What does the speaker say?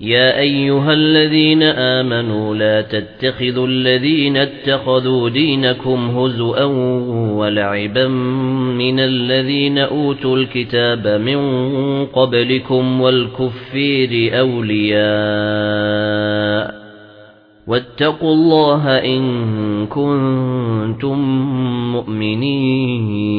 يا ايها الذين امنوا لا تتخذوا الذين اتخذوا دينكم هزوا ولعبا من الذين اوتوا الكتاب من قبلكم والكفير اولياء واتقوا الله ان كنتم مؤمنين